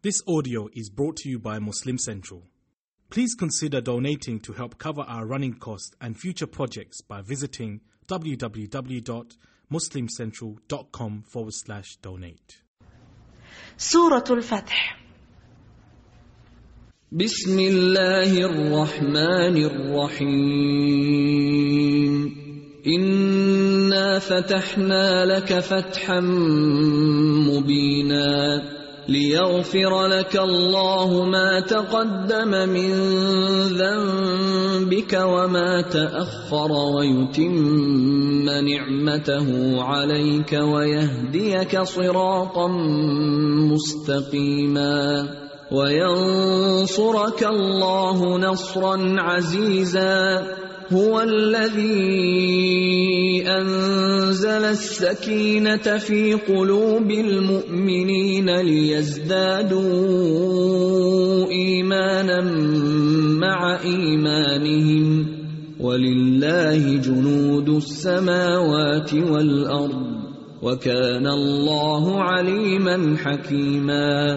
This audio is brought to you by Muslim Central. Please consider donating to help cover our running costs and future projects by visiting www.muslimcentral.com forward slash donate. Surah Al-Fath بسم الله الرحمن الرحيم إنا فتحنا لك فتحا مبيناً ليغفر لك الله ما تقدم من ذنبك وما تأخر ويتم نعمته عليك ويهديك صراطا مستقيما وينصرك الله نصرا عزيزا هو الذي أنزل السكينة في قلوب المؤمنين ليزدادوا إيمانا مع إيمانهم ولله جنود السماوات والأرض وكان الله عليما حكيما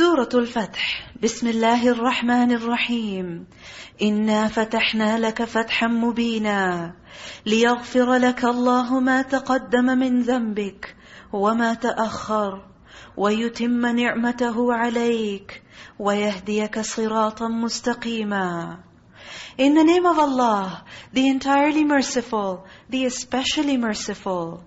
سورة الفتح بسم الله الرحمن الرحيم إنا فتحنا لك فتحا مبينا ليغفر لك الله ما تقدم من ذنبك وما تأخر ويتم نعمته عليك ويهديك صراطا مستقيما In the name of Allah, the entirely merciful, the especially merciful.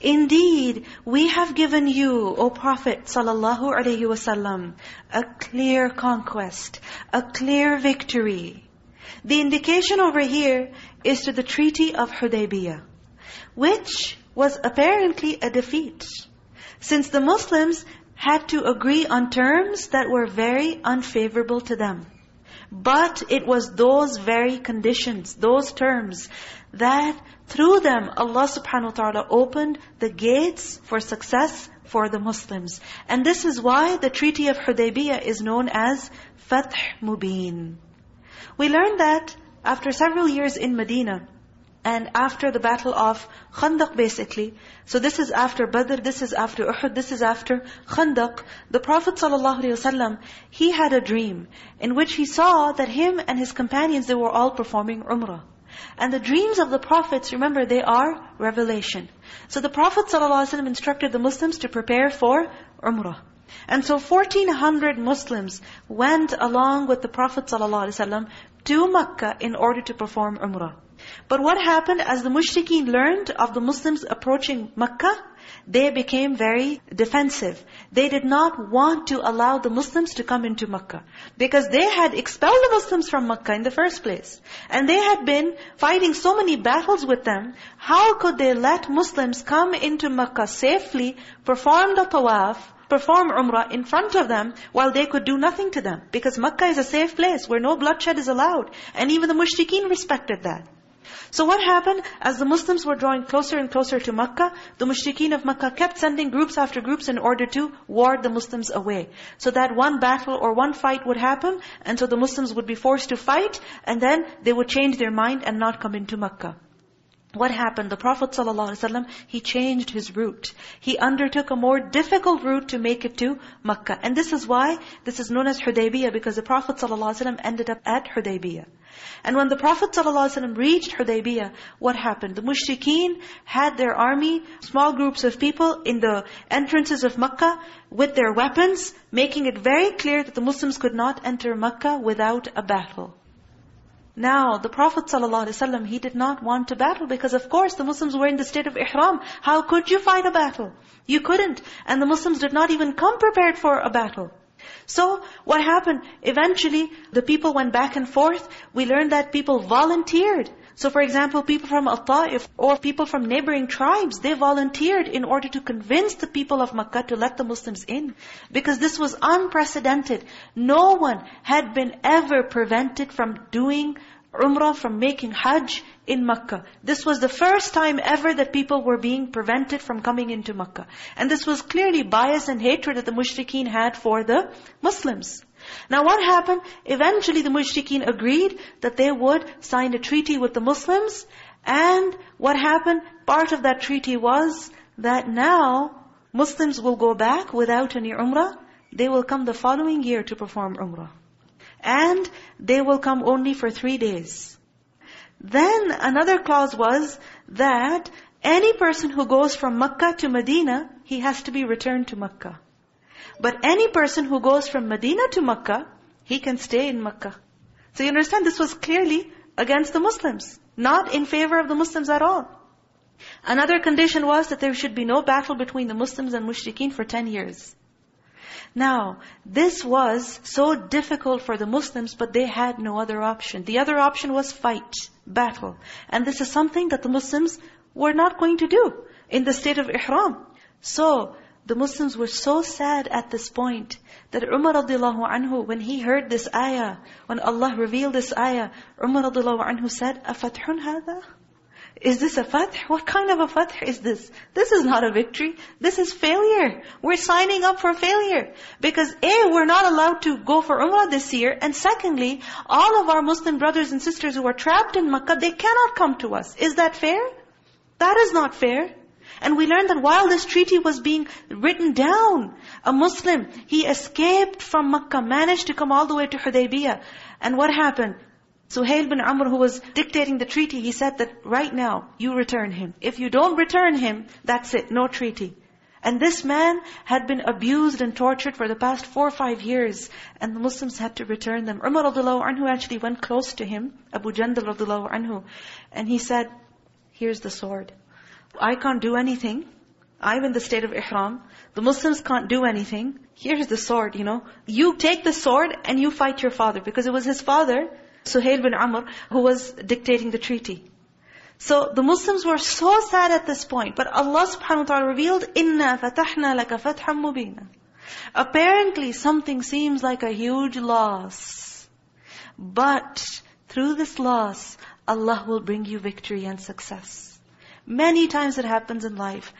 Indeed, we have given you, O Prophet sallallahu alaihi wasallam, a clear conquest, a clear victory. The indication over here is to the Treaty of Hudaybiyah, which was apparently a defeat, since the Muslims had to agree on terms that were very unfavorable to them. But it was those very conditions, those terms, that through them Allah subhanahu wa ta'ala opened the gates for success for the Muslims. And this is why the Treaty of Hudaybiyah is known as Fath Mubin. We learned that after several years in Medina, and after the battle of Khandaq basically, so this is after Badr, this is after Uhud, this is after Khandaq, the Prophet ﷺ, he had a dream in which he saw that him and his companions, they were all performing Umrah. And the dreams of the prophets, remember, they are revelation. So the Prophet ﷺ instructed the Muslims to prepare for Umrah. And so 1400 Muslims went along with the Prophet ﷺ to Makkah in order to perform Umrah. But what happened as the mushrikeen learned of the Muslims approaching Makkah, they became very defensive. They did not want to allow the Muslims to come into Makkah. Because they had expelled the Muslims from Makkah in the first place. And they had been fighting so many battles with them. How could they let Muslims come into Makkah safely, perform the tawaf, perform umrah in front of them while they could do nothing to them. Because Makkah is a safe place where no bloodshed is allowed. And even the mushrikeen respected that. So what happened? As the Muslims were drawing closer and closer to Makkah, the mushrikeen of Makkah kept sending groups after groups in order to ward the Muslims away. So that one battle or one fight would happen, and so the Muslims would be forced to fight, and then they would change their mind and not come into Makkah. What happened? The Prophet ﷺ, he changed his route. He undertook a more difficult route to make it to Makkah. And this is why this is known as Hudaybiyah, because the Prophet ﷺ ended up at Hudaybiyah. And when the Prophet ﷺ reached Hudaybiyah, what happened? The mushrikeen had their army, small groups of people in the entrances of Makkah with their weapons, making it very clear that the Muslims could not enter Makkah without a battle. Now, the Prophet ﷺ, he did not want to battle because of course the Muslims were in the state of ihram. How could you fight a battle? You couldn't. And the Muslims did not even come prepared for a battle. So, what happened? Eventually, the people went back and forth. We learned that people volunteered. So for example, people from Al-Ta'if or people from neighboring tribes, they volunteered in order to convince the people of Makkah to let the Muslims in. Because this was unprecedented. No one had been ever prevented from doing Umrah, from making Hajj in Makkah. This was the first time ever that people were being prevented from coming into Makkah. And this was clearly bias and hatred that the mushrikeen had for the Muslims. Now what happened? Eventually the mushrikeen agreed that they would sign a treaty with the Muslims. And what happened? Part of that treaty was that now Muslims will go back without any umrah. They will come the following year to perform umrah. And they will come only for three days. Then another clause was that any person who goes from Makkah to Medina, he has to be returned to Makkah. But any person who goes from Medina to Makkah, he can stay in Makkah. So you understand, this was clearly against the Muslims. Not in favor of the Muslims at all. Another condition was that there should be no battle between the Muslims and mushrikeen for 10 years. Now, this was so difficult for the Muslims, but they had no other option. The other option was fight, battle. And this is something that the Muslims were not going to do in the state of ihram. So, the Muslims were so sad at this point that Umar radiallahu anhu, when he heard this ayah, when Allah revealed this ayah, Umar radiallahu anhu said, أَفَتْحٌ هَذَا? Is this a fath? What kind of a fath is this? This is not a victory. This is failure. We're signing up for failure. Because A, we're not allowed to go for Umrah this year. And secondly, all of our Muslim brothers and sisters who are trapped in Makkah, they cannot come to us. Is that fair? That is not fair. And we learned that while this treaty was being written down, a Muslim, he escaped from Makkah, managed to come all the way to Hudaybiyah. And what happened? Suhail bin Amr, who was dictating the treaty, he said that right now, you return him. If you don't return him, that's it, no treaty. And this man had been abused and tortured for the past four or five years. And the Muslims had to return them. Umar radiallahu anhu actually went close to him, Abu Jandal radiallahu anhu. And he said, here's the sword. I can't do anything. I'm in the state of ihram. The Muslims can't do anything. Here's the sword, you know. You take the sword and you fight your father. Because it was his father, Suhail bin Amr, who was dictating the treaty. So the Muslims were so sad at this point. But Allah subhanahu wa ta'ala revealed, إِنَّا فَتَحْنَا لَكَ فَتْحًا مُبِينًا Apparently something seems like a huge loss. But through this loss, Allah will bring you victory and success. Many times it happens in life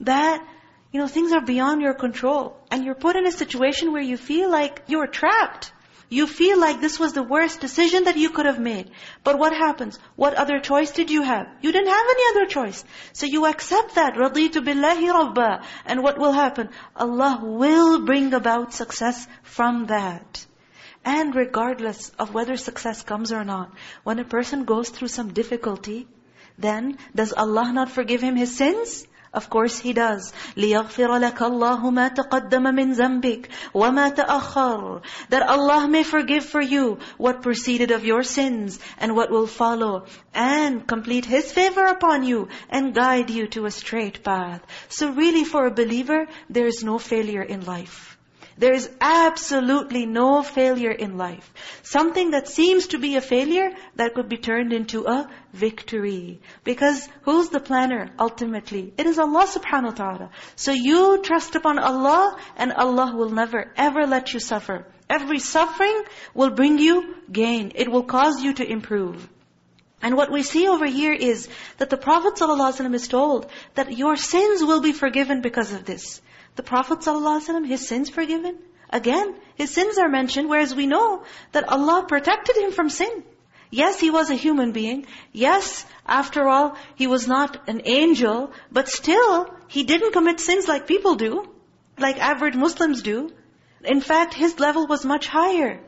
that, you know, things are beyond your control. And you're put in a situation where you feel like you're trapped. You feel like this was the worst decision that you could have made. But what happens? What other choice did you have? You didn't have any other choice. So you accept that. رَضِيتُ بِاللَّهِ رَبَّا And what will happen? Allah will bring about success from that. And regardless of whether success comes or not, when a person goes through some difficulty, then does Allah not forgive him his sins? Of course He does. لِيَغْفِرَ لَكَ اللَّهُ مَا تَقَدَّمَ مِنْ ذَنْبِكَ وَمَا تَأَخَّرُ That Allah may forgive for you what preceded of your sins and what will follow. And complete His favor upon you and guide you to a straight path. So really for a believer, there is no failure in life. There is absolutely no failure in life. Something that seems to be a failure, that could be turned into a victory. Because who's the planner ultimately? It is Allah subhanahu wa ta'ala. So you trust upon Allah and Allah will never ever let you suffer. Every suffering will bring you gain. It will cause you to improve. And what we see over here is that the Prophet ﷺ is told that your sins will be forgiven because of this. The Prophet ﷺ, his sins forgiven. Again, his sins are mentioned, whereas we know that Allah protected him from sin. Yes, he was a human being. Yes, after all, he was not an angel. But still, he didn't commit sins like people do. Like average Muslims do. In fact, his level was much higher.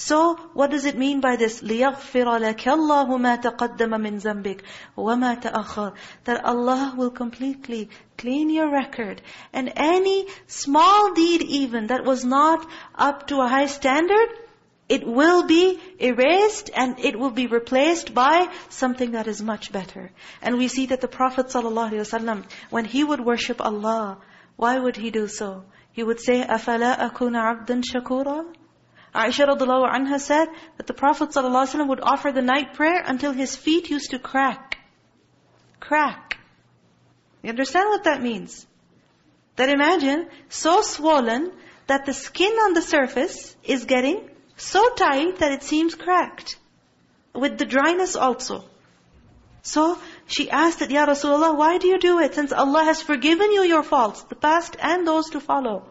So, what does it mean by this? لِيَغْفِرَ لَكَ اللَّهُ مَا تَقَدَّمَ مِنْ ذَنْبِكَ وَمَا تَأَخَّرَ That Allah will completely clean your record. And any small deed even that was not up to a high standard, it will be erased and it will be replaced by something that is much better. And we see that the Prophet ﷺ, when he would worship Allah, why would he do so? He would say, أَفَلَا أَكُونَ عَبْدًا شَكُورًا Aisha radiallahu anha said that the Prophet ﷺ would offer the night prayer until his feet used to crack. Crack. You understand what that means? That imagine, so swollen that the skin on the surface is getting so tight that it seems cracked. With the dryness also. So she asked that, Ya Rasulullah, why do you do it? Since Allah has forgiven you your faults, the past and those to follow.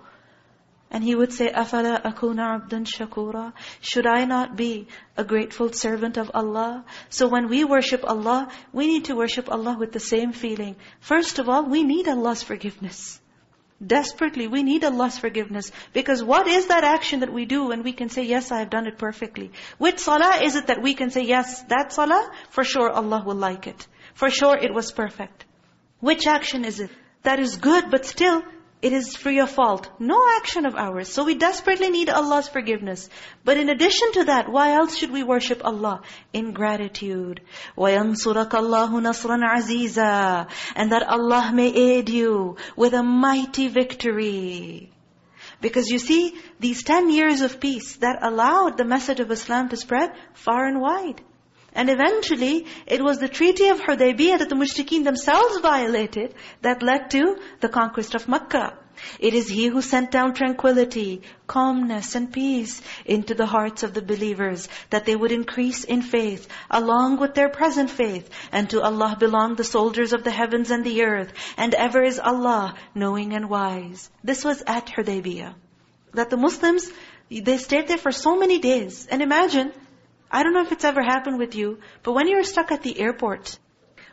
And he would say, أَفَلَا أَكُونَ عَبْدًا شَكُورًا Should I not be a grateful servant of Allah? So when we worship Allah, we need to worship Allah with the same feeling. First of all, we need Allah's forgiveness. Desperately, we need Allah's forgiveness. Because what is that action that we do when we can say, yes, I have done it perfectly? Which salah is it that we can say, yes, that salah, for sure Allah will like it. For sure it was perfect. Which action is it? That is good, but still, it is free of fault. No action of ours. So we desperately need Allah's forgiveness. But in addition to that, why else should we worship Allah? In gratitude. وَيَنْصُرَكَ اللَّهُ نَصْرًا عَزِيزًا And that Allah may aid you with a mighty victory. Because you see, these 10 years of peace that allowed the message of Islam to spread far and wide. And eventually, it was the Treaty of Hudaybiyah that the mushrikeen themselves violated that led to the conquest of Makkah. It is He who sent down tranquility, calmness and peace into the hearts of the believers, that they would increase in faith, along with their present faith. And to Allah belong the soldiers of the heavens and the earth, and ever is Allah, knowing and wise. This was at Hudaybiyah. That the Muslims, they stayed there for so many days. And imagine, I don't know if it's ever happened with you, but when you're stuck at the airport,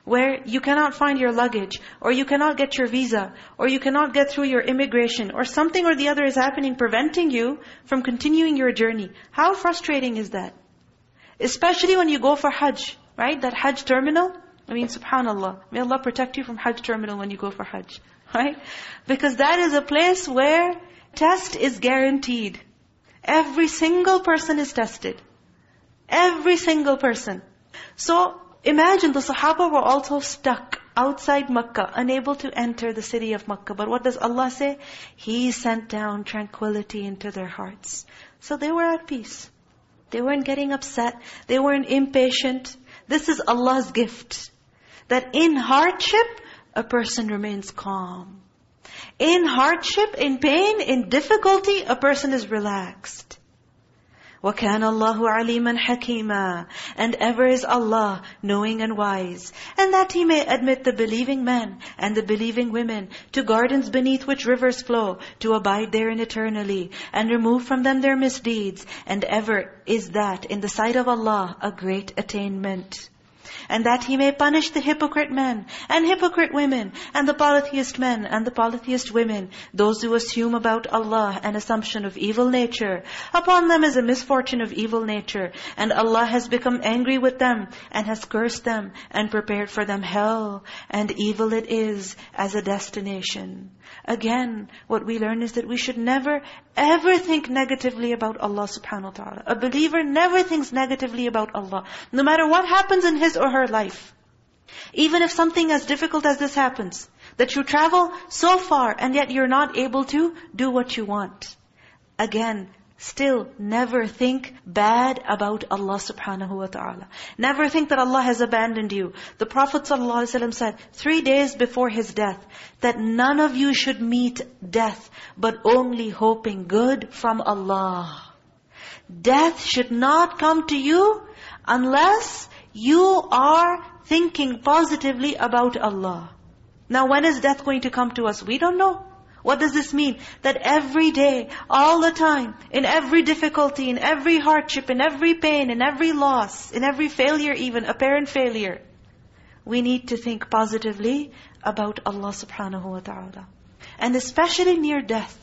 where you cannot find your luggage, or you cannot get your visa, or you cannot get through your immigration, or something or the other is happening preventing you from continuing your journey. How frustrating is that? Especially when you go for Hajj, right? That Hajj terminal. I mean, subhanAllah. May Allah protect you from Hajj terminal when you go for Hajj. Right? Because that is a place where test is guaranteed. Every single person is tested. Every single person. So imagine the Sahaba were also stuck outside Makkah, unable to enter the city of Makkah. But what does Allah say? He sent down tranquility into their hearts. So they were at peace. They weren't getting upset. They weren't impatient. This is Allah's gift. That in hardship, a person remains calm. In hardship, in pain, in difficulty, a person is relaxed. وَكَانَ اللَّهُ عَلِيمًا حَكِيمًا And ever is Allah knowing and wise. And that He may admit the believing men and the believing women to gardens beneath which rivers flow, to abide therein eternally, and remove from them their misdeeds. And ever is that in the sight of Allah a great attainment and that He may punish the hypocrite men and hypocrite women and the polytheist men and the polytheist women, those who assume about Allah an assumption of evil nature. Upon them is a misfortune of evil nature, and Allah has become angry with them and has cursed them and prepared for them hell, and evil it is as a destination. Again, what we learn is that we should never, ever think negatively about Allah subhanahu wa ta'ala. A believer never thinks negatively about Allah. No matter what happens in his or her life. Even if something as difficult as this happens, that you travel so far and yet you're not able to do what you want. Again, still never think bad about Allah subhanahu wa ta'ala. Never think that Allah has abandoned you. The Prophet ﷺ said, three days before his death, that none of you should meet death, but only hoping good from Allah. Death should not come to you unless you are thinking positively about Allah. Now when is death going to come to us? We don't know. What does this mean? That every day, all the time, in every difficulty, in every hardship, in every pain, in every loss, in every failure even, apparent failure, we need to think positively about Allah subhanahu wa ta'ala. And especially near death.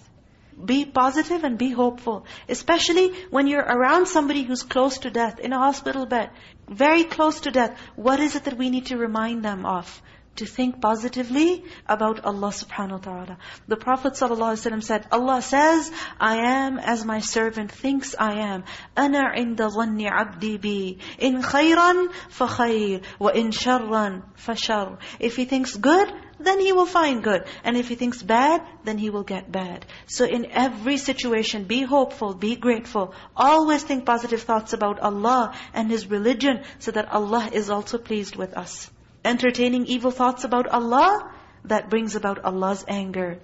Be positive and be hopeful. Especially when you're around somebody who's close to death, in a hospital bed, very close to death. What is it that we need to remind them of? To think positively about Allah subhanahu wa ta'ala. The Prophet ﷺ said, Allah says, I am as my servant thinks I am. أَنَا عِنْدَ ظَنِّ عَبْدِي بِي إِنْ خَيْرًا فَخَيْرٌ وَإِنْ شَرًّا فَشَرٌ If he thinks good, then he will find good. And if he thinks bad, then he will get bad. So in every situation, be hopeful, be grateful. Always think positive thoughts about Allah and His religion so that Allah is also pleased with us. Entertaining evil thoughts about Allah, that brings about Allah's anger.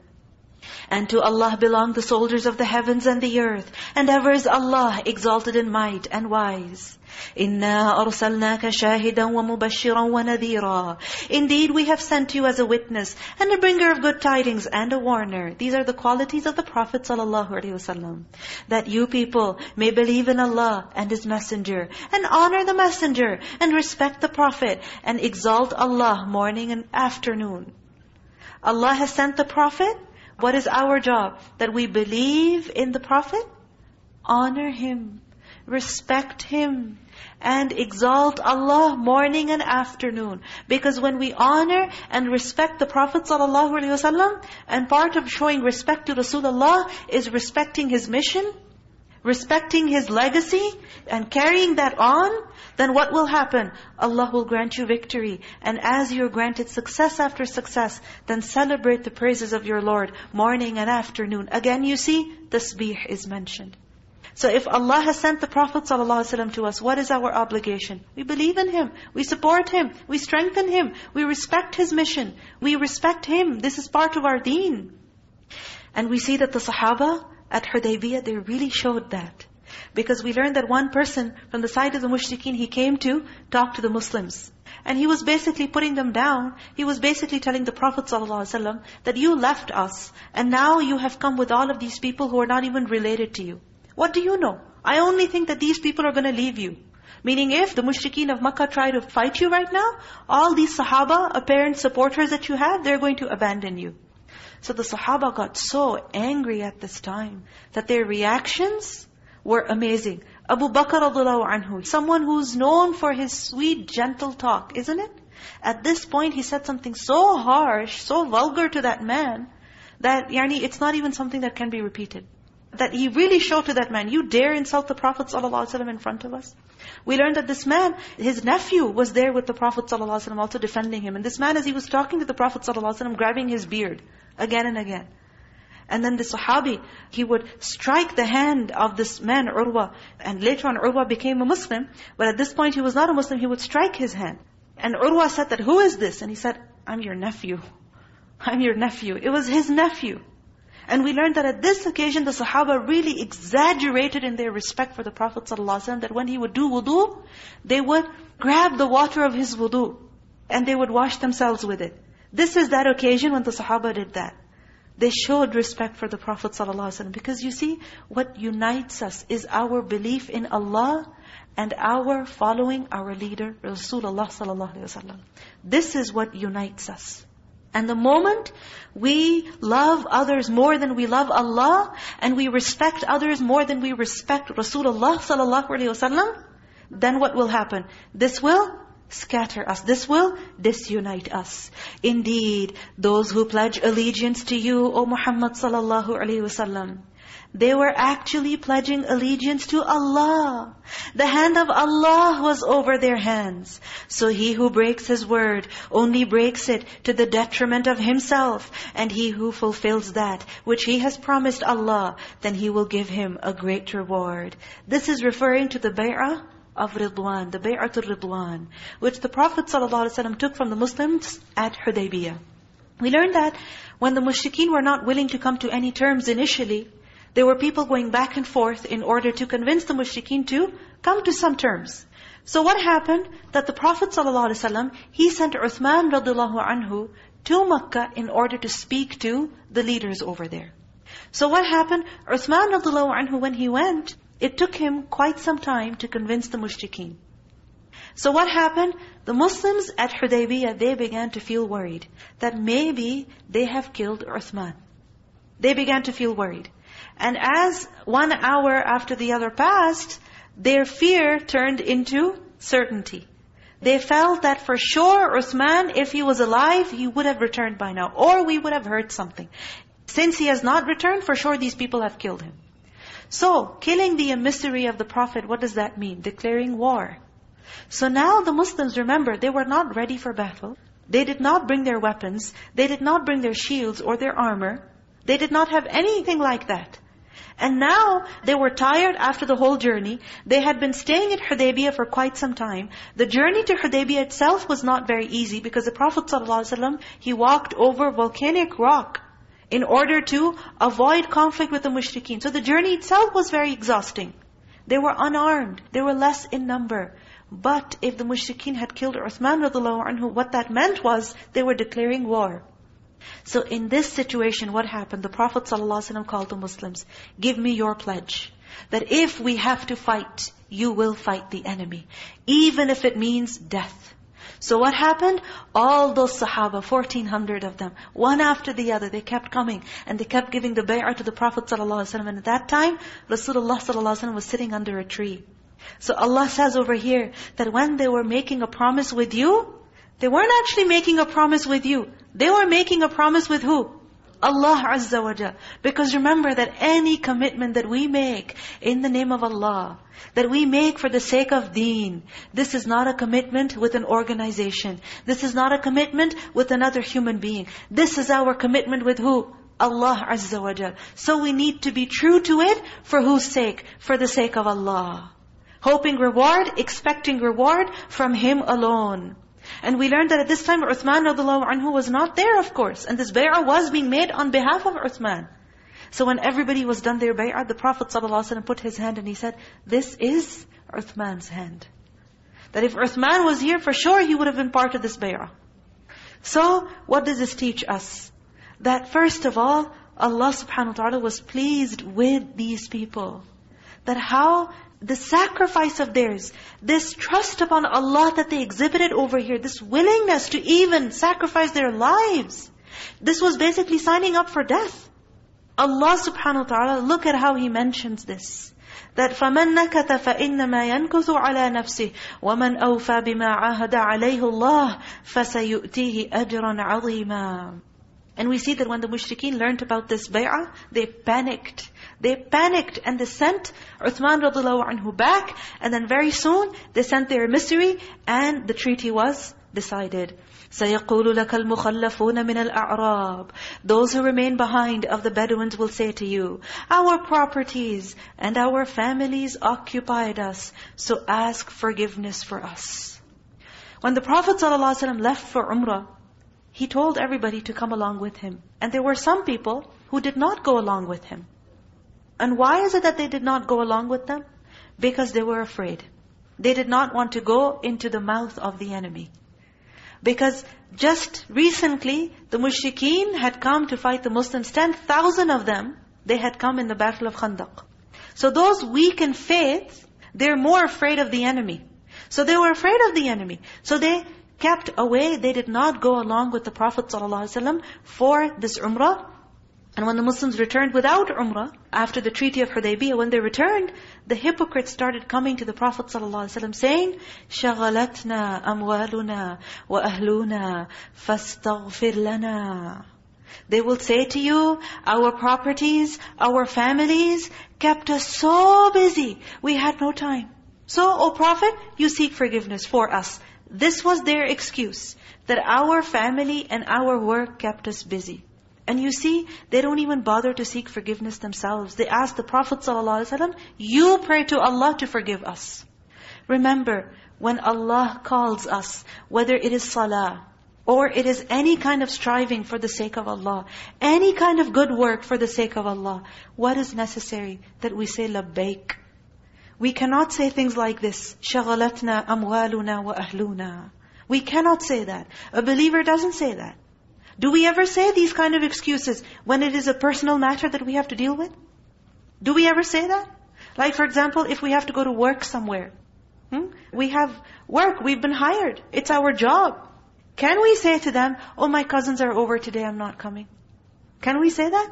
And to Allah belong the soldiers of the heavens and the earth. And ever is Allah exalted in might and wise. إِنَّا أَرْسَلْنَاكَ شَاهِدًا وَمُبَشِّرًا وَنَذِيرًا Indeed, we have sent you as a witness, and a bringer of good tidings, and a warner. These are the qualities of the Prophet ﷺ. That you people may believe in Allah and His Messenger, and honor the Messenger, and respect the Prophet, and exalt Allah morning and afternoon. Allah has sent the Prophet, what is our job? That we believe in the Prophet, honor Him, respect Him, and exalt Allah morning and afternoon. Because when we honor and respect the Prophet ﷺ, and part of showing respect to Rasulullah is respecting His mission, respecting His legacy, and carrying that on, then what will happen? Allah will grant you victory. And as you're granted success after success, then celebrate the praises of your Lord morning and afternoon. Again, you see, tasbih is mentioned. So if Allah has sent the Prophet ﷺ to us, what is our obligation? We believe in Him. We support Him. We strengthen Him. We respect His mission. We respect Him. This is part of our deen. And we see that the Sahaba at Hudaybiyah, they really showed that. Because we learned that one person from the side of the mushrikeen, he came to talk to the Muslims. And he was basically putting them down. He was basically telling the Prophet ﷺ that you left us, and now you have come with all of these people who are not even related to you. What do you know? I only think that these people are going to leave you. Meaning if the mushrikeen of Makkah try to fight you right now, all these sahaba, apparent supporters that you have, they're going to abandon you. So the sahaba got so angry at this time that their reactions were amazing. Abu Bakr radiallahu anhu, someone who's known for his sweet, gentle talk, isn't it? At this point, he said something so harsh, so vulgar to that man, that yani, it's not even something that can be repeated. That he really showed to that man, you dare insult the Prophet ﷺ in front of us? We learned that this man, his nephew was there with the Prophet ﷺ also defending him. And this man, as he was talking to the Prophet ﷺ, grabbing his beard again and again. And then the Sahabi, he would strike the hand of this man, Urwa. And later on, Urwa became a Muslim. But at this point, he was not a Muslim. He would strike his hand. And Urwa said that, who is this? And he said, I'm your nephew. I'm your nephew. It was his nephew. And we learned that at this occasion, the Sahaba really exaggerated in their respect for the Prophet ﷺ, that when he would do wudu, they would grab the water of his wudu, and they would wash themselves with it. This is that occasion when the Sahaba did that. They showed respect for the Prophet ﷺ. Because you see, what unites us is our belief in Allah and our following our leader, Rasulullah ﷺ. This is what unites us. And the moment we love others more than we love Allah, and we respect others more than we respect Rasulullah ﷺ, then what will happen? This will scatter us. This will disunite us. Indeed, those who pledge allegiance to you, O Muhammad sallallahu alaihi wasallam, they were actually pledging allegiance to Allah. The hand of Allah was over their hands. So he who breaks his word only breaks it to the detriment of himself. And he who fulfills that which he has promised Allah, then he will give him a great reward. This is referring to the bay'ah of Ridwan, the Bay'at Bay'atul Ridwan, which the Prophet ﷺ took from the Muslims at Hudaybiyah. We learned that when the mushrikeen were not willing to come to any terms initially, there were people going back and forth in order to convince the mushrikeen to come to some terms. So what happened? That the Prophet ﷺ, he sent Uthman radiallahu anhu to Makkah in order to speak to the leaders over there. So what happened? Uthman radiallahu anhu, when he went, it took him quite some time to convince the mushrikeen. So what happened? The Muslims at Hudaybiyah, they began to feel worried that maybe they have killed Uthman. They began to feel worried. And as one hour after the other passed, their fear turned into certainty. They felt that for sure Uthman, if he was alive, he would have returned by now. Or we would have heard something. Since he has not returned, for sure these people have killed him. So, killing the emissary of the Prophet, what does that mean? Declaring war. So now the Muslims, remember, they were not ready for battle. They did not bring their weapons. They did not bring their shields or their armor. They did not have anything like that. And now they were tired after the whole journey. They had been staying at Hudaybiyah for quite some time. The journey to Hudaybiyah itself was not very easy because the Prophet ﷺ, he walked over volcanic rock in order to avoid conflict with the mushrikeen. So the journey itself was very exhausting. They were unarmed. They were less in number. But if the mushrikeen had killed Uthman radiallahu anhu, what that meant was they were declaring war. So in this situation, what happened? The Prophet ﷺ called the Muslims, give me your pledge. That if we have to fight, you will fight the enemy. Even if it means death. So what happened? All those Sahaba, 1400 of them, one after the other, they kept coming. And they kept giving the bay'ah to the Prophet ﷺ. And at that time, Rasulullah ﷺ was sitting under a tree. So Allah says over here, that when they were making a promise with you, they weren't actually making a promise with you. They were making a promise with who? Allah Azza wa Jal. Because remember that any commitment that we make in the name of Allah, that we make for the sake of deen, this is not a commitment with an organization. This is not a commitment with another human being. This is our commitment with who? Allah Azza wa Jal. So we need to be true to it for whose sake? For the sake of Allah. Hoping reward, expecting reward from Him alone. And we learned that at this time Uthman anhu was not there of course. And this bay'ah was being made on behalf of Uthman. So when everybody was done their bay'ah, the Prophet ﷺ put his hand and he said, this is Uthman's hand. That if Uthman was here, for sure he would have been part of this bay'ah. So, what does this teach us? That first of all, Allah subhanahu wa ta'ala was pleased with these people. That how the sacrifice of theirs, this trust upon Allah that they exhibited over here, this willingness to even sacrifice their lives. This was basically signing up for death. Allah subhanahu wa ta'ala, look at how He mentions this. That فَمَنْ نَكَتَ فَإِنَّمَا يَنْكُثُ عَلَى نَفْسِهِ وَمَنْ أَوْفَى بِمَا عَاهَدَ عَلَيْهِ اللَّهِ فَسَيُؤْتِيهِ أَجْرًا عَظِيمًا And we see that when the mushrikeen learned about this bay'ah, they panicked. They panicked and they sent Uthman radiallahu anhu back. And then very soon, they sent their emissary and the treaty was decided. سَيَقُولُ لَكَ الْمُخَلَّفُونَ مِنَ الْأَعْرَابِ Those who remain behind of the Bedouins will say to you, Our properties and our families occupied us, so ask forgiveness for us. When the Prophet ﷺ left for Umrah, he told everybody to come along with him. And there were some people who did not go along with him. And why is it that they did not go along with them? Because they were afraid. They did not want to go into the mouth of the enemy. Because just recently, the mushrikeen had come to fight the Muslims. 10,000 of them, they had come in the battle of Khandaq. So those weak in faith, they're more afraid of the enemy. So they were afraid of the enemy. So they kept away. They did not go along with the Prophet ﷺ for this umrah. And when the Muslims returned without Umrah, after the Treaty of Hudaybiyah, when they returned, the hypocrites started coming to the Prophet ﷺ saying, شَغَلَتْنَا أَمْوَالُنَا وَأَهْلُونَا فَاسْتَغْفِرْ لَنَا They will say to you, our properties, our families kept us so busy, we had no time. So, O Prophet, you seek forgiveness for us. This was their excuse, that our family and our work kept us busy. And you see, they don't even bother to seek forgiveness themselves. They ask the Prophet ﷺ, you pray to Allah to forgive us. Remember, when Allah calls us, whether it is salah, or it is any kind of striving for the sake of Allah, any kind of good work for the sake of Allah, what is necessary? That we say labbaik. We cannot say things like this, شَغَلَتْنَا أَمْوَالُنَا وَأَهْلُونَا We cannot say that. A believer doesn't say that. Do we ever say these kind of excuses when it is a personal matter that we have to deal with? Do we ever say that? Like for example, if we have to go to work somewhere. Hmm? We have work, we've been hired. It's our job. Can we say to them, oh my cousins are over today, I'm not coming? Can we say that?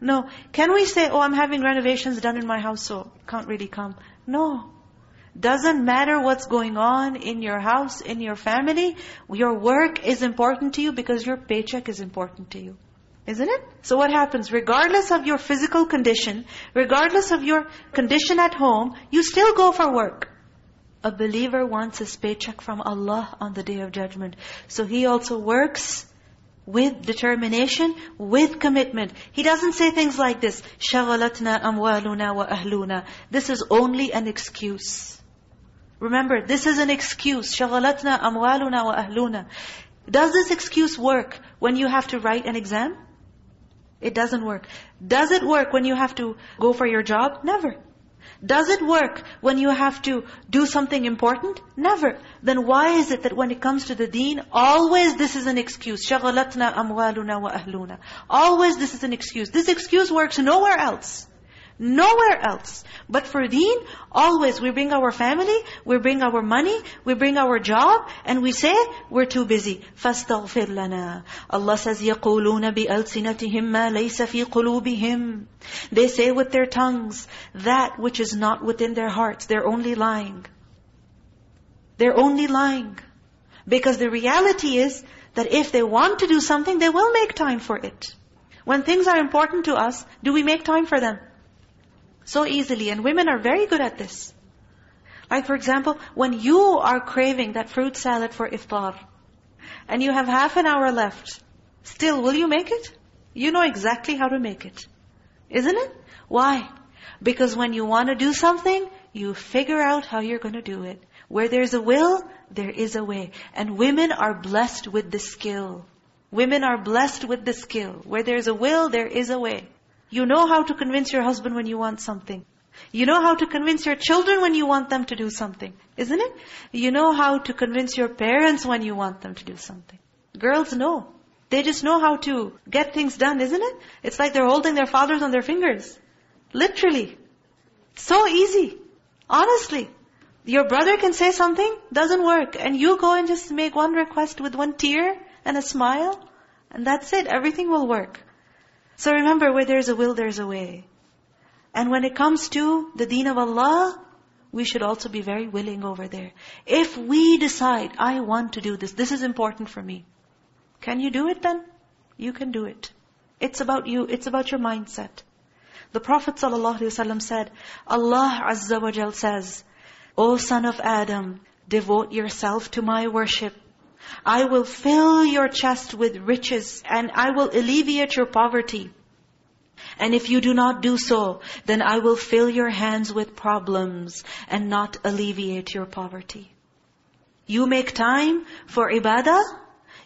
No. Can we say, oh I'm having renovations done in my house so can't really come? No. Doesn't matter what's going on in your house, in your family. Your work is important to you because your paycheck is important to you. Isn't it? So what happens? Regardless of your physical condition, regardless of your condition at home, you still go for work. A believer wants his paycheck from Allah on the Day of Judgment. So he also works with determination, with commitment. He doesn't say things like this, شَغَلَتْنَا أَمْوَالُنَا وَأَهْلُونَا This is only an excuse. Remember, this is an excuse. شَغَلَتْنَا أَمْوَالُنَا وَأَهْلُونَا Does this excuse work when you have to write an exam? It doesn't work. Does it work when you have to go for your job? Never. Does it work when you have to do something important? Never. Then why is it that when it comes to the deen, always this is an excuse. شَغَلَتْنَا أَمْوَالُنَا وَأَهْلُونَا Always this is an excuse. This excuse works nowhere else. Nowhere else. But for deen, always we bring our family, we bring our money, we bring our job, and we say, we're too busy. فَاسْتَغْفِرْ لَنَا Allah says, يَقُولُونَ بِأَلْسِنَتِهِمْ مَا لَيْسَ فِي قُلُوبِهِمْ They say with their tongues, that which is not within their hearts. They're only lying. They're only lying. Because the reality is, that if they want to do something, they will make time for it. When things are important to us, do we make time for them? So easily. And women are very good at this. Like for example, when you are craving that fruit salad for iftar, and you have half an hour left, still, will you make it? You know exactly how to make it. Isn't it? Why? Because when you want to do something, you figure out how you're going to do it. Where there's a will, there is a way. And women are blessed with the skill. Women are blessed with the skill. Where there's a will, there is a way. You know how to convince your husband when you want something. You know how to convince your children when you want them to do something. Isn't it? You know how to convince your parents when you want them to do something. Girls know. They just know how to get things done, isn't it? It's like they're holding their fathers on their fingers. Literally. So easy. Honestly. Your brother can say something, doesn't work. And you go and just make one request with one tear and a smile. And that's it. Everything will work. So remember, where there's a will, there's a way. And when it comes to the deen of Allah, we should also be very willing over there. If we decide, I want to do this, this is important for me. Can you do it then? You can do it. It's about you, it's about your mindset. The Prophet ﷺ said, Allah Azza wa Jal says, O son of Adam, devote yourself to my worship I will fill your chest with riches and I will alleviate your poverty. And if you do not do so, then I will fill your hands with problems and not alleviate your poverty. You make time for ibadah,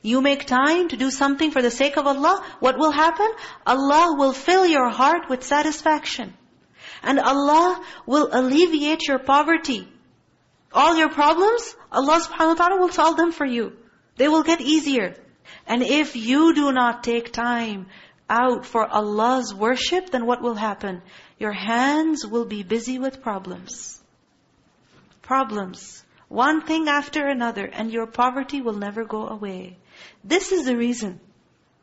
you make time to do something for the sake of Allah, what will happen? Allah will fill your heart with satisfaction. And Allah will alleviate your poverty. All your problems, Allah subhanahu wa ta'ala will solve them for you. They will get easier. And if you do not take time out for Allah's worship, then what will happen? Your hands will be busy with problems. Problems. One thing after another, and your poverty will never go away. This is the reason.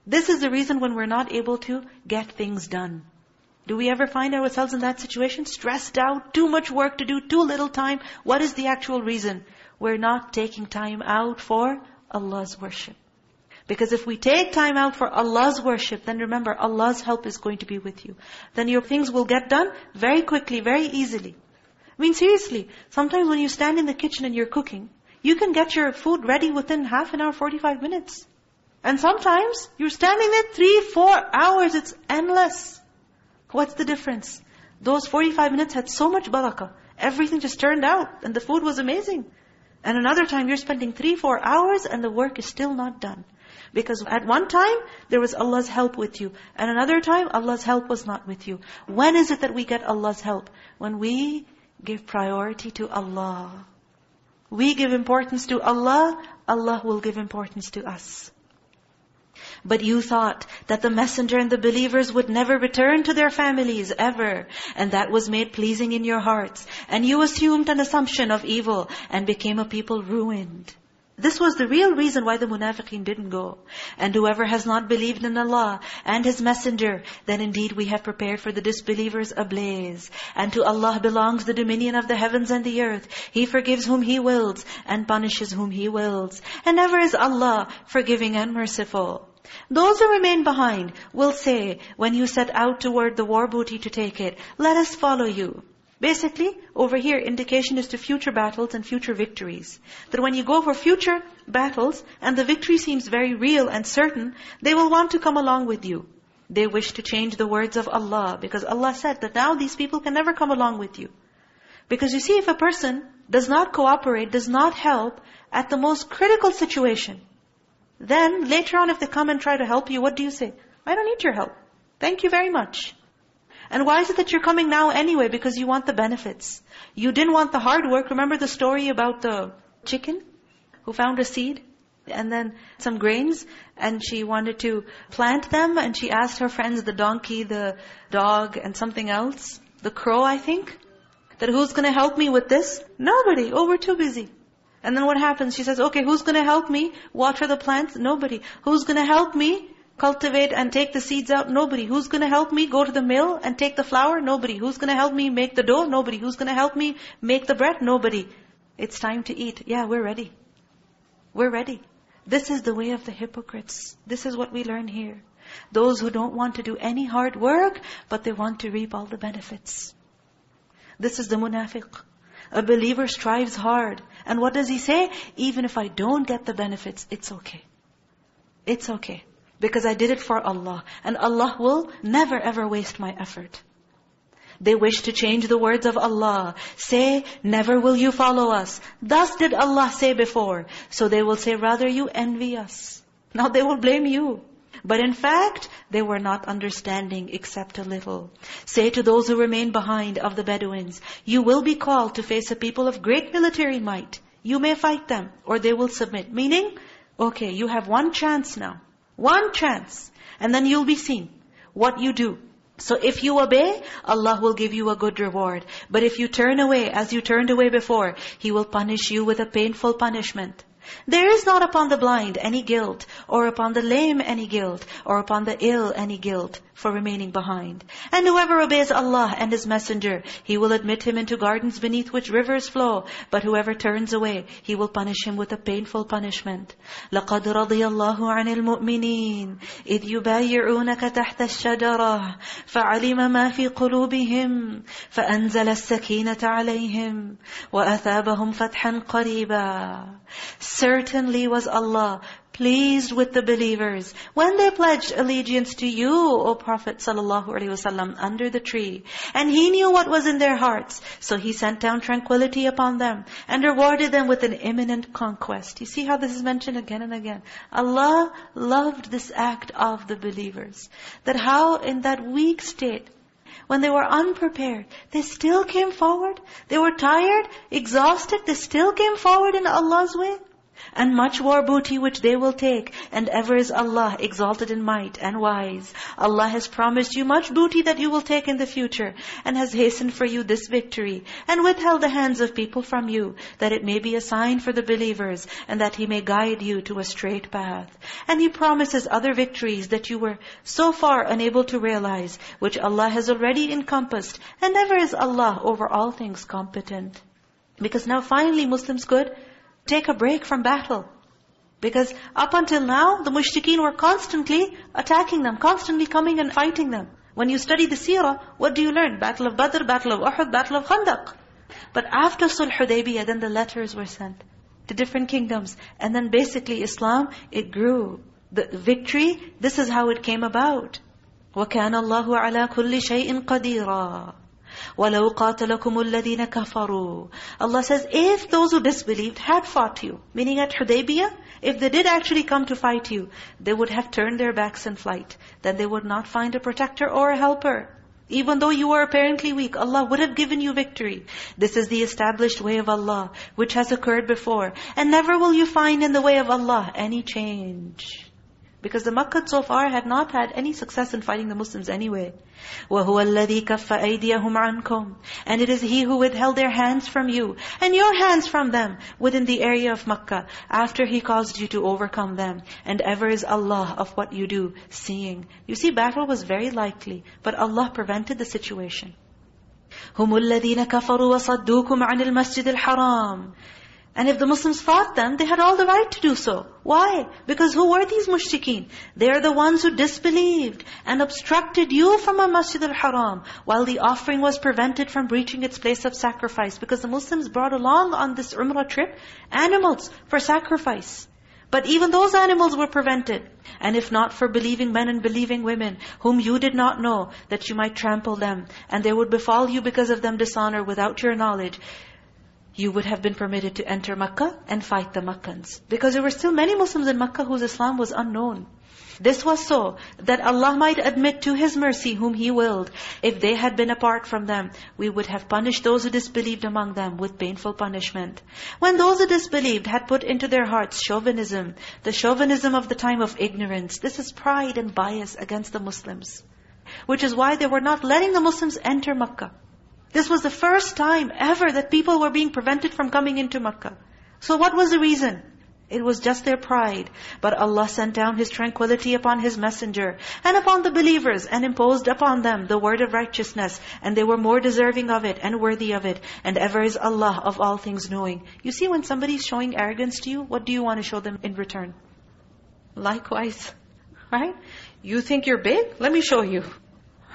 This is the reason when we're not able to get things done. Do we ever find ourselves in that situation? Stressed out, too much work to do, too little time. What is the actual reason? We're not taking time out for Allah's worship. Because if we take time out for Allah's worship, then remember, Allah's help is going to be with you. Then your things will get done very quickly, very easily. I mean, seriously, sometimes when you stand in the kitchen and you're cooking, you can get your food ready within half an hour, 45 minutes. And sometimes you're standing there three, four hours, it's endless. What's the difference? Those 45 minutes had so much barakah. Everything just turned out and the food was amazing. And another time you're spending three, four hours and the work is still not done. Because at one time, there was Allah's help with you. And another time, Allah's help was not with you. When is it that we get Allah's help? When we give priority to Allah. We give importance to Allah, Allah will give importance to us. But you thought that the messenger and the believers would never return to their families ever. And that was made pleasing in your hearts. And you assumed an assumption of evil and became a people ruined. This was the real reason why the munafiqeen didn't go. And whoever has not believed in Allah and His Messenger, then indeed we have prepared for the disbelievers a blaze. And to Allah belongs the dominion of the heavens and the earth. He forgives whom He wills and punishes whom He wills. And ever is Allah forgiving and merciful. Those who remain behind will say, when you set out toward the war booty to take it, let us follow you. Basically, over here, indication is to future battles and future victories. That when you go for future battles, and the victory seems very real and certain, they will want to come along with you. They wish to change the words of Allah, because Allah said that now these people can never come along with you. Because you see, if a person does not cooperate, does not help, at the most critical situation, then later on if they come and try to help you, what do you say? I don't need your help. Thank you very much. And why is it that you're coming now anyway? Because you want the benefits. You didn't want the hard work. Remember the story about the chicken who found a seed? And then some grains, and she wanted to plant them, and she asked her friends, the donkey, the dog, and something else, the crow, I think, that who's going to help me with this? Nobody. Oh, we're too busy. And then what happens? She says, okay, who's going to help me water the plants? Nobody. Who's going to help me cultivate and take the seeds out? Nobody. Who's going to help me go to the mill and take the flour? Nobody. Who's going to help me make the dough? Nobody. Who's going to help me make the bread? Nobody. It's time to eat. Yeah, we're ready. We're ready. This is the way of the hypocrites. This is what we learn here. Those who don't want to do any hard work, but they want to reap all the benefits. This is the munafiq. A believer strives hard. And what does he say? Even if I don't get the benefits, it's okay. It's okay. Because I did it for Allah. And Allah will never ever waste my effort. They wish to change the words of Allah. Say, never will you follow us. Thus did Allah say before. So they will say, rather you envy us. Now they will blame you. But in fact, they were not understanding except a little. Say to those who remain behind of the Bedouins, you will be called to face a people of great military might. You may fight them, or they will submit. Meaning, okay, you have one chance now. One chance. And then you'll be seen. What you do. So if you obey, Allah will give you a good reward. But if you turn away as you turned away before, He will punish you with a painful punishment. There is not upon the blind any guilt, or upon the lame any guilt, or upon the ill any guilt for remaining behind. And whoever obeys Allah and His Messenger, He will admit him into gardens beneath which rivers flow. But whoever turns away, He will punish him with a painful punishment. لَقَدْ رَضِيَ اللَّهُ عَنِ الْمُؤْمِنِينَ إِذْ يُبَايِعُونَكَ تَحْتَ الشَّجَرَةِ فَعَلِمَ مَا فِي قُلُوبِهِمْ فَأَنزَلَ السَّكِينَةَ عَلَيْهِمْ وَأَثَابَهُمْ فَتْحًا قَرِيبًا Certainly was Allah pleased with the believers when they pledged allegiance to you, O Prophet ﷺ, under the tree. And He knew what was in their hearts. So He sent down tranquility upon them and rewarded them with an imminent conquest. You see how this is mentioned again and again. Allah loved this act of the believers. That how in that weak state, when they were unprepared, they still came forward. They were tired, exhausted, they still came forward in Allah's way and much more booty which they will take. And ever is Allah exalted in might and wise. Allah has promised you much booty that you will take in the future, and has hastened for you this victory, and withheld the hands of people from you, that it may be a sign for the believers, and that He may guide you to a straight path. And He promises other victories that you were so far unable to realize, which Allah has already encompassed, and ever is Allah over all things competent. Because now finally Muslims could take a break from battle. Because up until now, the mushrikeen were constantly attacking them, constantly coming and fighting them. When you study the seerah, what do you learn? Battle of Badr, Battle of Uhud, Battle of Khandaq. But after Sulh Hudaybiyah, then the letters were sent to different kingdoms. And then basically Islam, it grew. The victory, this is how it came about. وَكَانَ اللَّهُ عَلَى كُلِّ شَيْءٍ قَدِيرًا وَلَوْ قَاتَلَكُمُ الَّذِينَ كَفَرُوا Allah says, if those who disbelieved had fought you, meaning at Hudaybiyah, if they did actually come to fight you, they would have turned their backs in flight. Then they would not find a protector or a helper. Even though you were apparently weak, Allah would have given you victory. This is the established way of Allah, which has occurred before. And never will you find in the way of Allah any change. Because the Makkah so far had not had any success in fighting the Muslims anyway. وَهُوَ الَّذِي كَفَّ أَيْدِيَهُمْ عَنْكُمْ And it is He who withheld their hands from you, and your hands from them, within the area of Makkah, after He caused you to overcome them. And ever is Allah of what you do, seeing. You see, battle was very likely, but Allah prevented the situation. هُمُ الَّذِينَ كَفَرُوا وَصَدُّوكُمْ عَنِ الْمَسْجِدِ الْحَرَامِ and if the Muslims fought them, they had all the right to do so. Why? Because who were these mushrikeen? They are the ones who disbelieved and obstructed you from a masjid al-haram while the offering was prevented from reaching its place of sacrifice. Because the Muslims brought along on this umrah trip animals for sacrifice. But even those animals were prevented. And if not for believing men and believing women, whom you did not know, that you might trample them, and there would befall you because of them dishonor without your knowledge, you would have been permitted to enter Makkah and fight the Makkans. Because there were still many Muslims in Makkah whose Islam was unknown. This was so that Allah might admit to His mercy whom He willed. If they had been apart from them, we would have punished those who disbelieved among them with painful punishment. When those who disbelieved had put into their hearts chauvinism, the chauvinism of the time of ignorance, this is pride and bias against the Muslims. Which is why they were not letting the Muslims enter Makkah. This was the first time ever that people were being prevented from coming into Makkah. So what was the reason? It was just their pride. But Allah sent down His tranquility upon His messenger and upon the believers and imposed upon them the word of righteousness. And they were more deserving of it and worthy of it. And ever is Allah of all things knowing. You see when somebody is showing arrogance to you, what do you want to show them in return? Likewise. Right? You think you're big? Let me show you.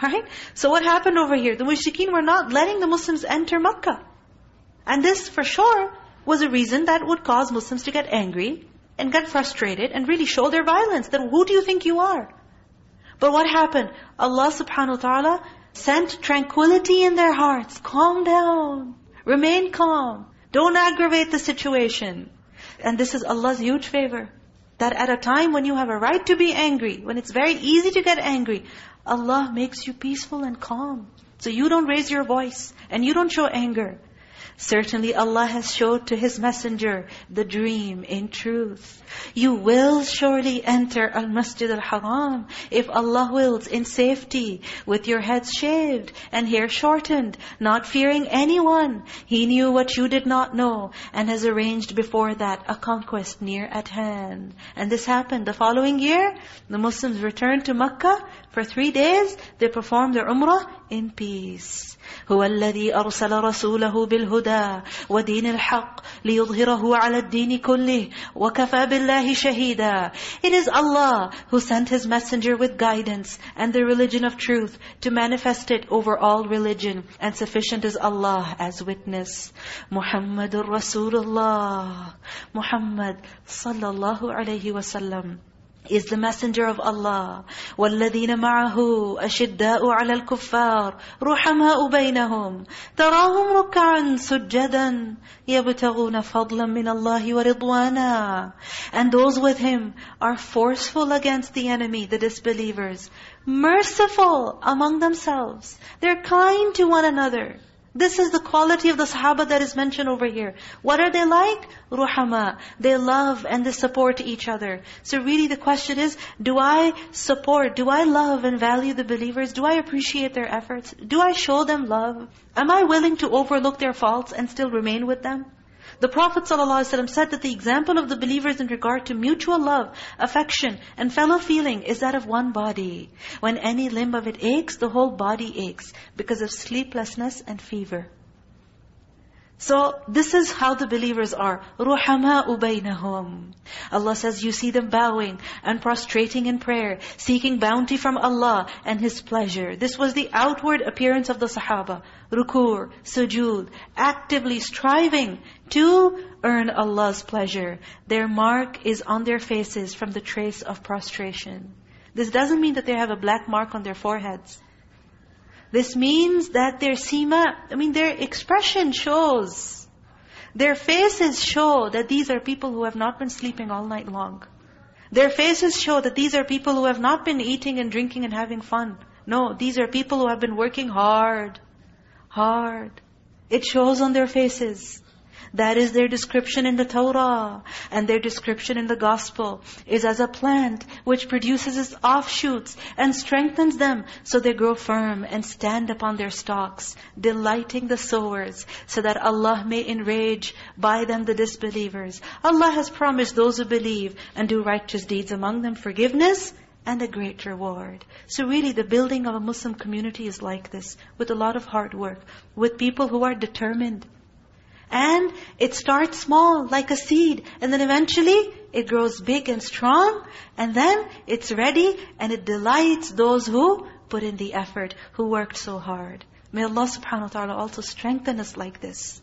Right? So what happened over here? The mushrikeen were not letting the Muslims enter Makkah. And this for sure was a reason that would cause Muslims to get angry and get frustrated and really show their violence. Then who do you think you are? But what happened? Allah subhanahu wa ta'ala sent tranquility in their hearts. Calm down. Remain calm. Don't aggravate the situation. And this is Allah's huge favor. That at a time when you have a right to be angry, when it's very easy to get angry, Allah makes you peaceful and calm. So you don't raise your voice and you don't show anger. Certainly Allah has showed to His messenger the dream in truth. You will surely enter Al-Masjid Al-Haram if Allah wills in safety with your heads shaved and hair shortened, not fearing anyone. He knew what you did not know and has arranged before that a conquest near at hand. And this happened the following year. The Muslims returned to Makkah for three days. They performed their Umrah in peace. هو الذي أرسل رسوله بالهدى ودين الحق ليظهره على الدين كله وكفى بالله شهيدا It is Allah who sent His messenger with guidance and the religion of truth to manifest it over all religion and sufficient is Allah as witness محمد رسول الله Muhammad sallallahu alayhi wa sallam is the messenger of Allah. وَالَّذِينَ مَعَهُ أَشِدَّاءُ عَلَى الْكُفَّارِ رُحَمَاءُ بَيْنَهُمْ تَرَاهُمْ رُكَّعًا سُجَّدًا يَبْتَغُونَ فَضْلًا مِنَ اللَّهِ وَرِضْوَانًا And those with him are forceful against the enemy, the disbelievers. Merciful among themselves. They're kind to one another. This is the quality of the Sahaba that is mentioned over here. What are they like? Ruhama. They love and they support each other. So really the question is, do I support, do I love and value the believers? Do I appreciate their efforts? Do I show them love? Am I willing to overlook their faults and still remain with them? The Prophet ﷺ said that the example of the believers in regard to mutual love, affection, and fellow feeling is that of one body. When any limb of it aches, the whole body aches because of sleeplessness and fever. So this is how the believers are. رُحَمَاءُ بَيْنَهُمْ Allah says, you see them bowing and prostrating in prayer, seeking bounty from Allah and His pleasure. This was the outward appearance of the Sahaba. Ruku, sujood, actively striving to earn Allah's pleasure. Their mark is on their faces from the trace of prostration. This doesn't mean that they have a black mark on their foreheads. This means that their sima, I mean their expression shows. Their faces show that these are people who have not been sleeping all night long. Their faces show that these are people who have not been eating and drinking and having fun. No, these are people who have been working hard. Hard. It shows on their faces. That is their description in the Torah. And their description in the Gospel is as a plant which produces its offshoots and strengthens them so they grow firm and stand upon their stalks, delighting the sowers so that Allah may enrage by them the disbelievers. Allah has promised those who believe and do righteous deeds among them forgiveness and a great reward. So really the building of a Muslim community is like this, with a lot of hard work, with people who are determined, And it starts small, like a seed. And then eventually, it grows big and strong. And then, it's ready and it delights those who put in the effort, who worked so hard. May Allah subhanahu wa ta'ala also strengthen us like this.